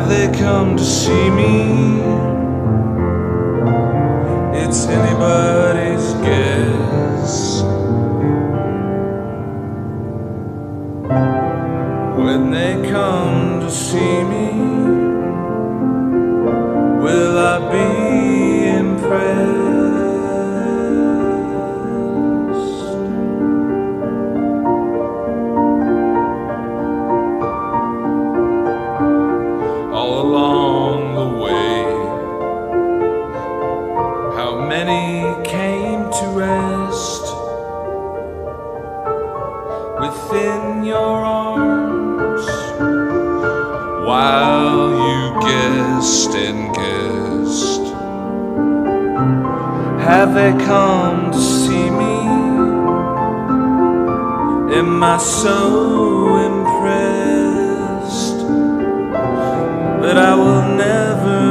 have they come to see me? It's anybody's guess. they come to see me? Am I so impressed that I will never?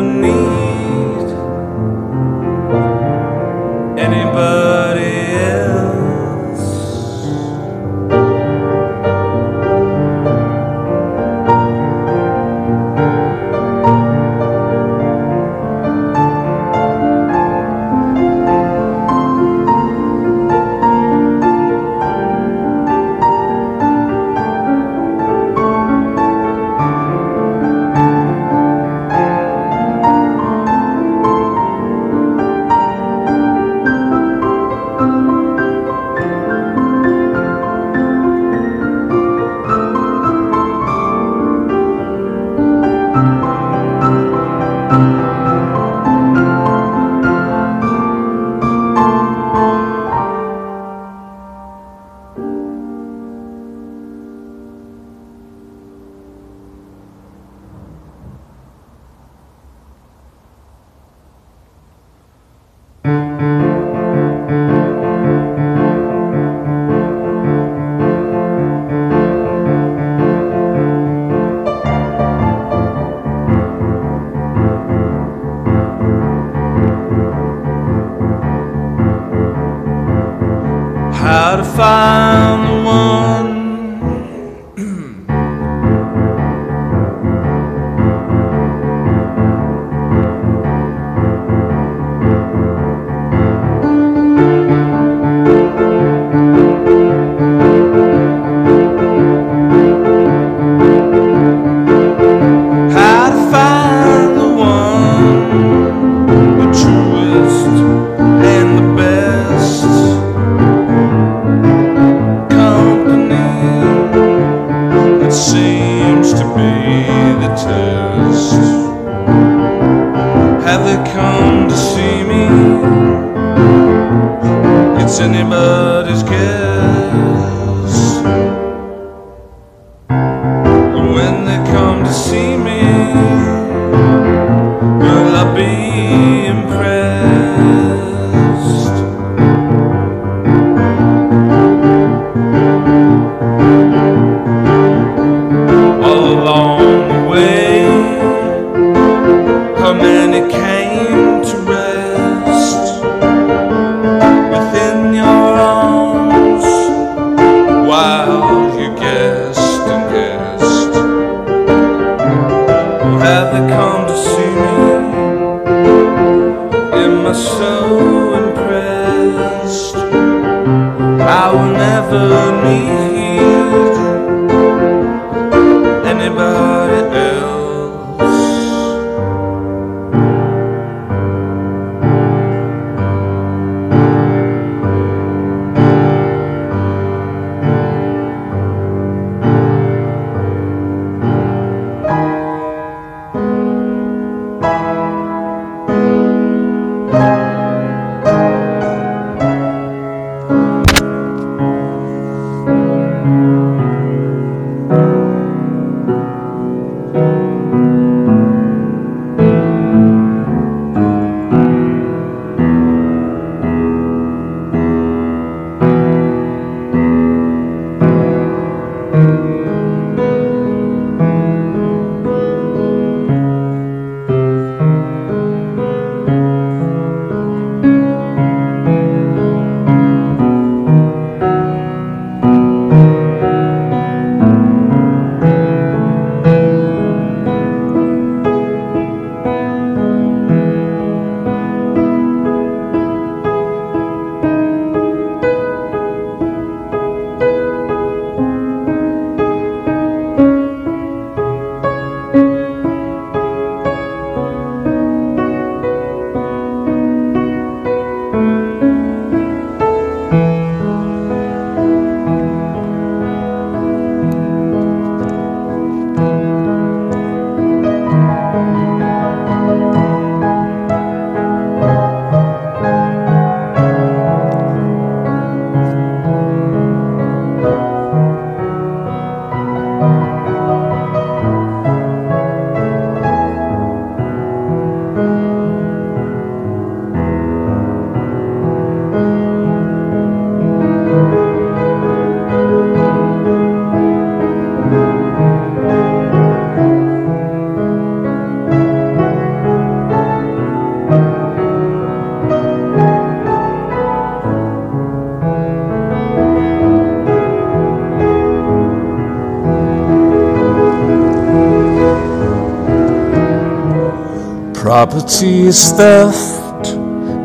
Property is theft,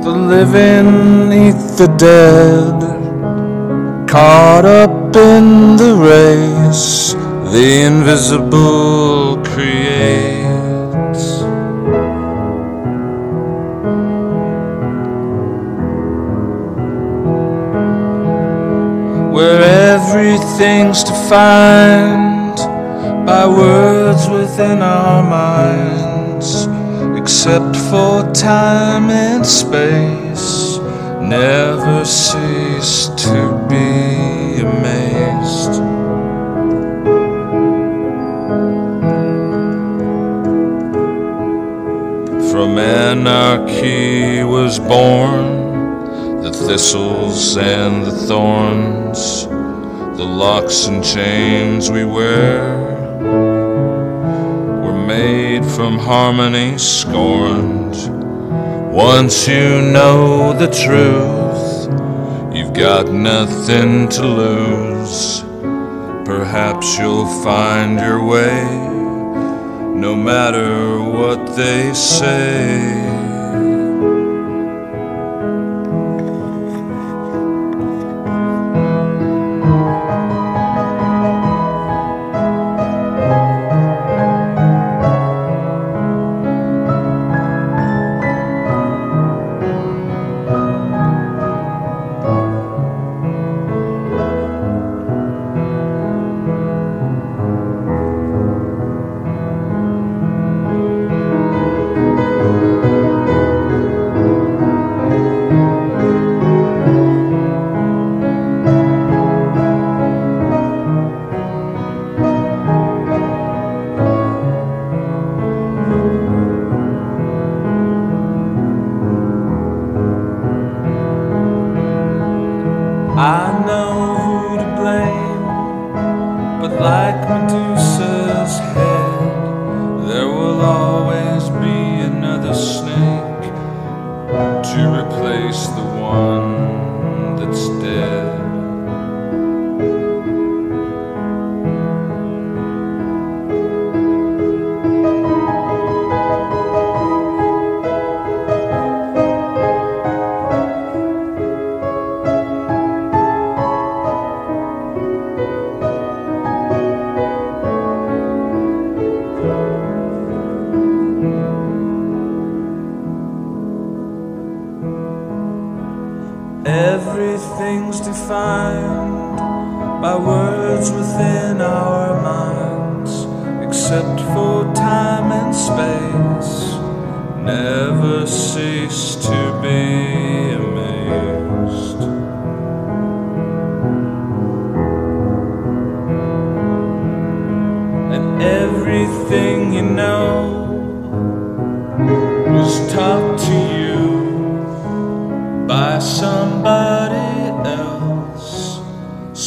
the living eat the dead. Caught up in the race, the invisible creates. Where everything's defined by words within our minds, except for time and space, never cease to be amazed. From anarchy was born the thistles and the thorns, the locks and chains we wear made from harmony scorned. Once you know the truth, you've got nothing to lose. Perhaps you'll find your way no matter what they say.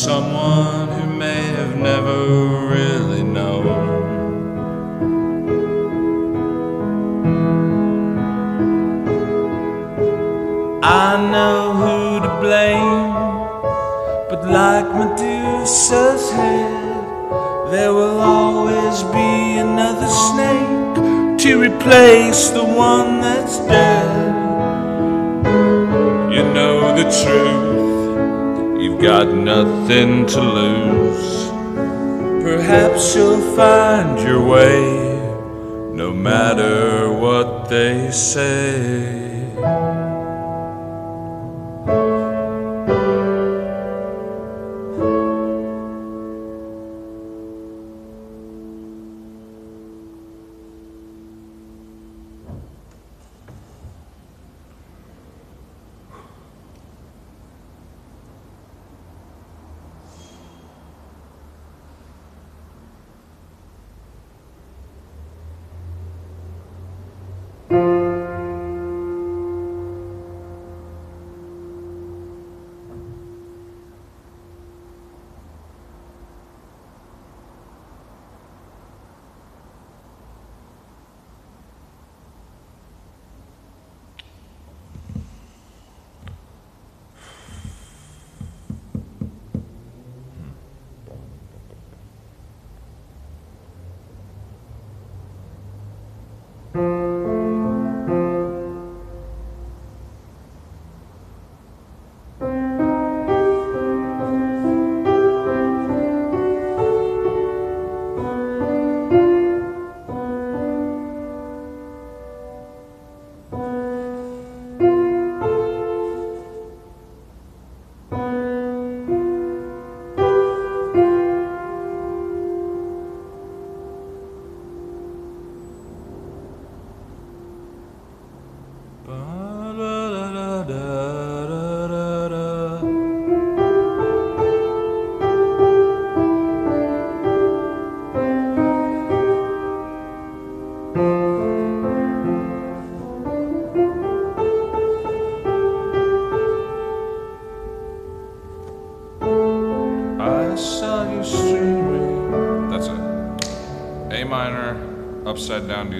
Someone who may have never really known. I know who to blame, but like Medusa's head, there will always be another snake to replace the one that's dead. You know the truth, got nothing to lose. Perhaps you'll find your way, no matter what they say.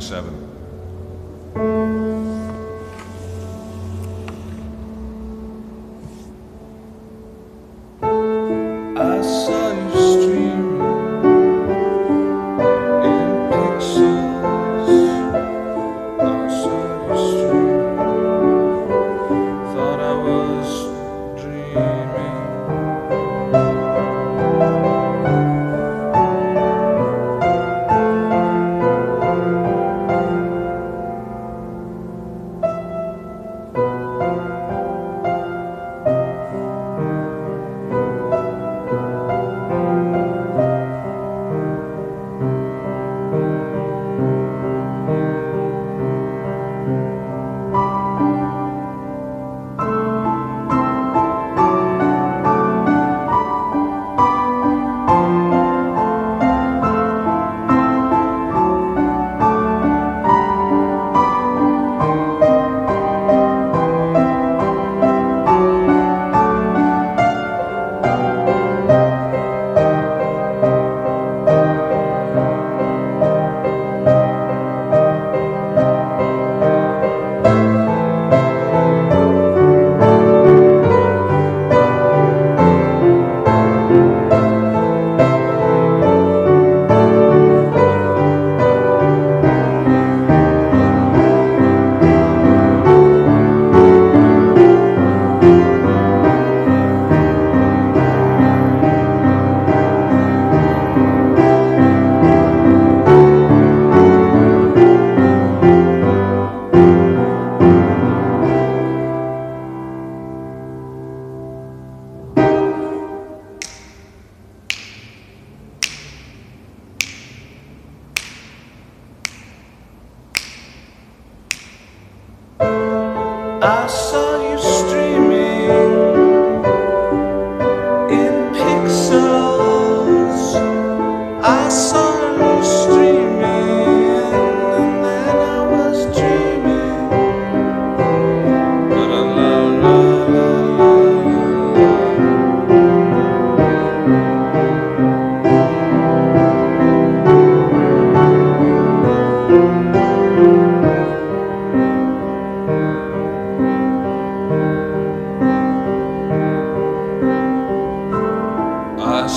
77.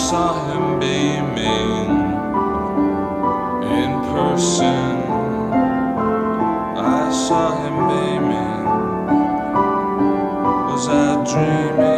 saw him beaming in person. I saw him beaming. Was I dreaming?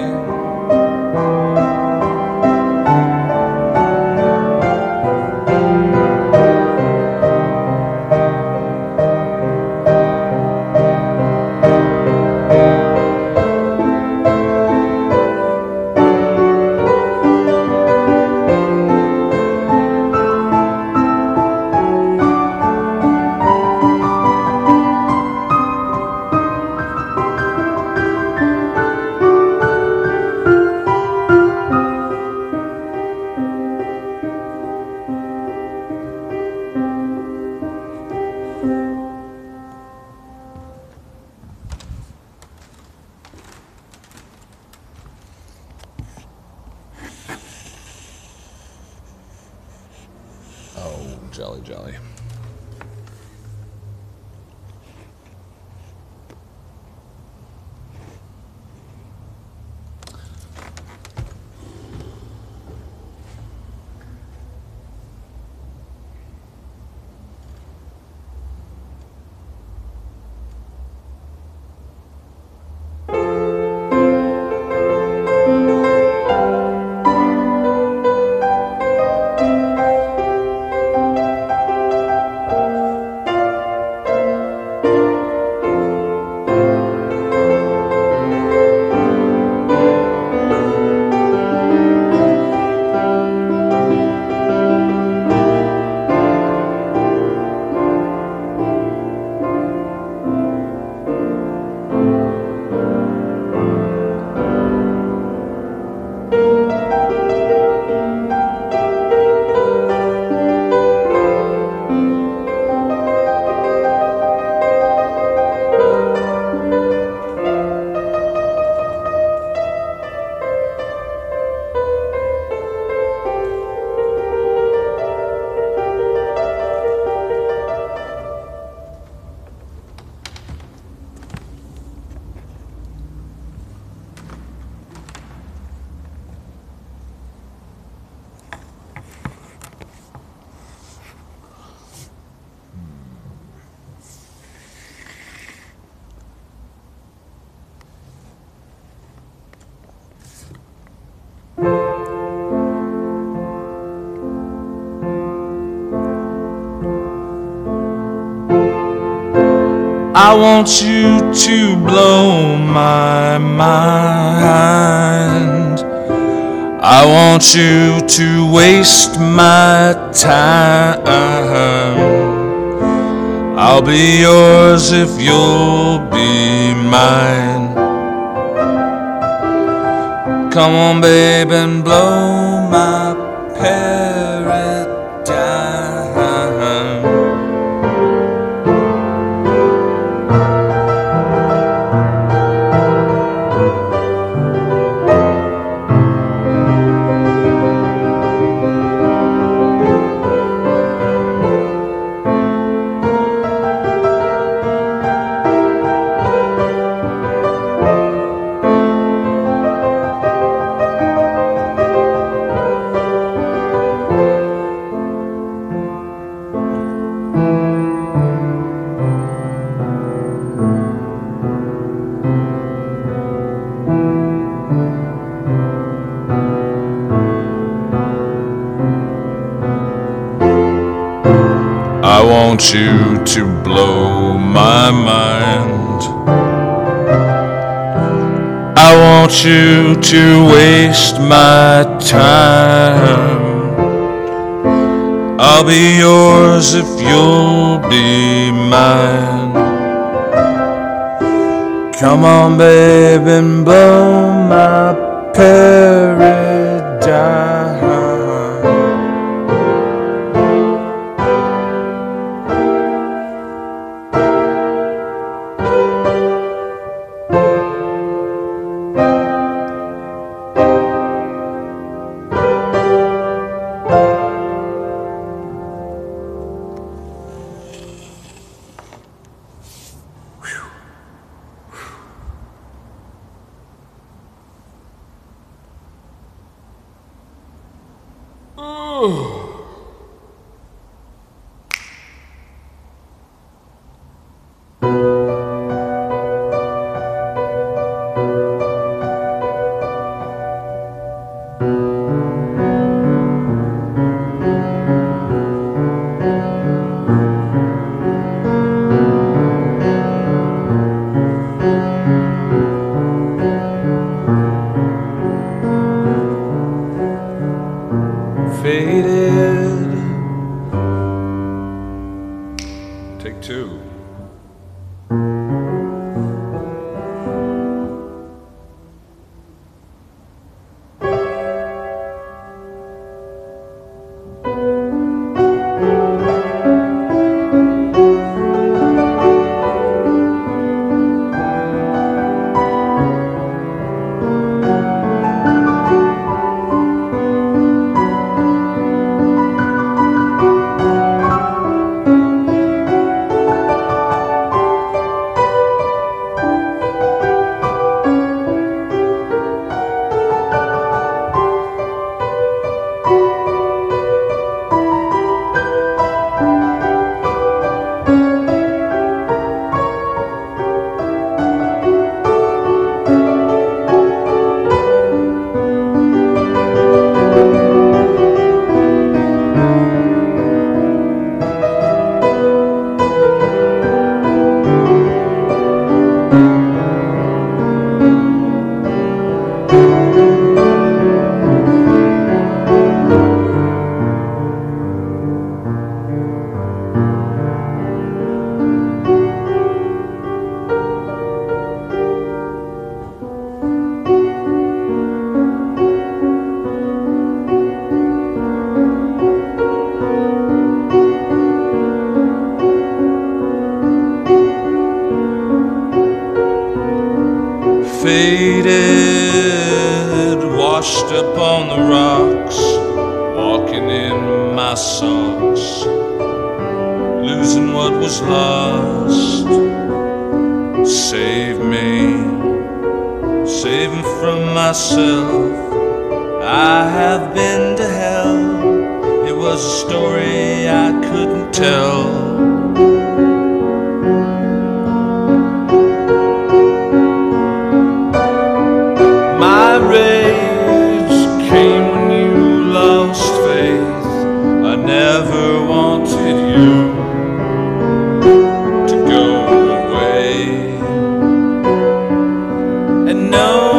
Jelly Jelly. I want you to blow my mind. I want you to waste my time. I'll be yours if you'll be mine. Come on, babe, and blow my paradigm. You to waste my time. I'll be yours if you'll be mine. Come on, babe, and blow my paradigm. Faded, washed up on the rocks, walking in my socks, losing what was lost. Save me, saving from myself. I have been to hell. It was a story I couldn't tell. and no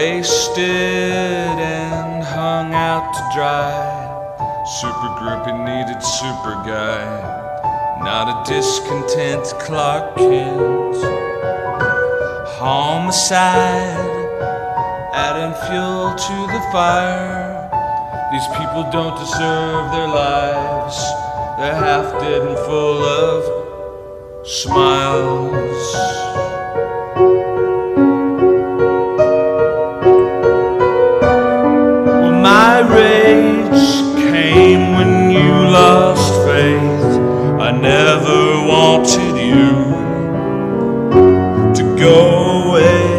wasted and hung out to dry. Super groupie needed super guy. Not a discontent Clark Kent. Homicide, adding fuel to the fire. These people don't deserve their lives. They're half dead and full of smiles. wanted you to go away.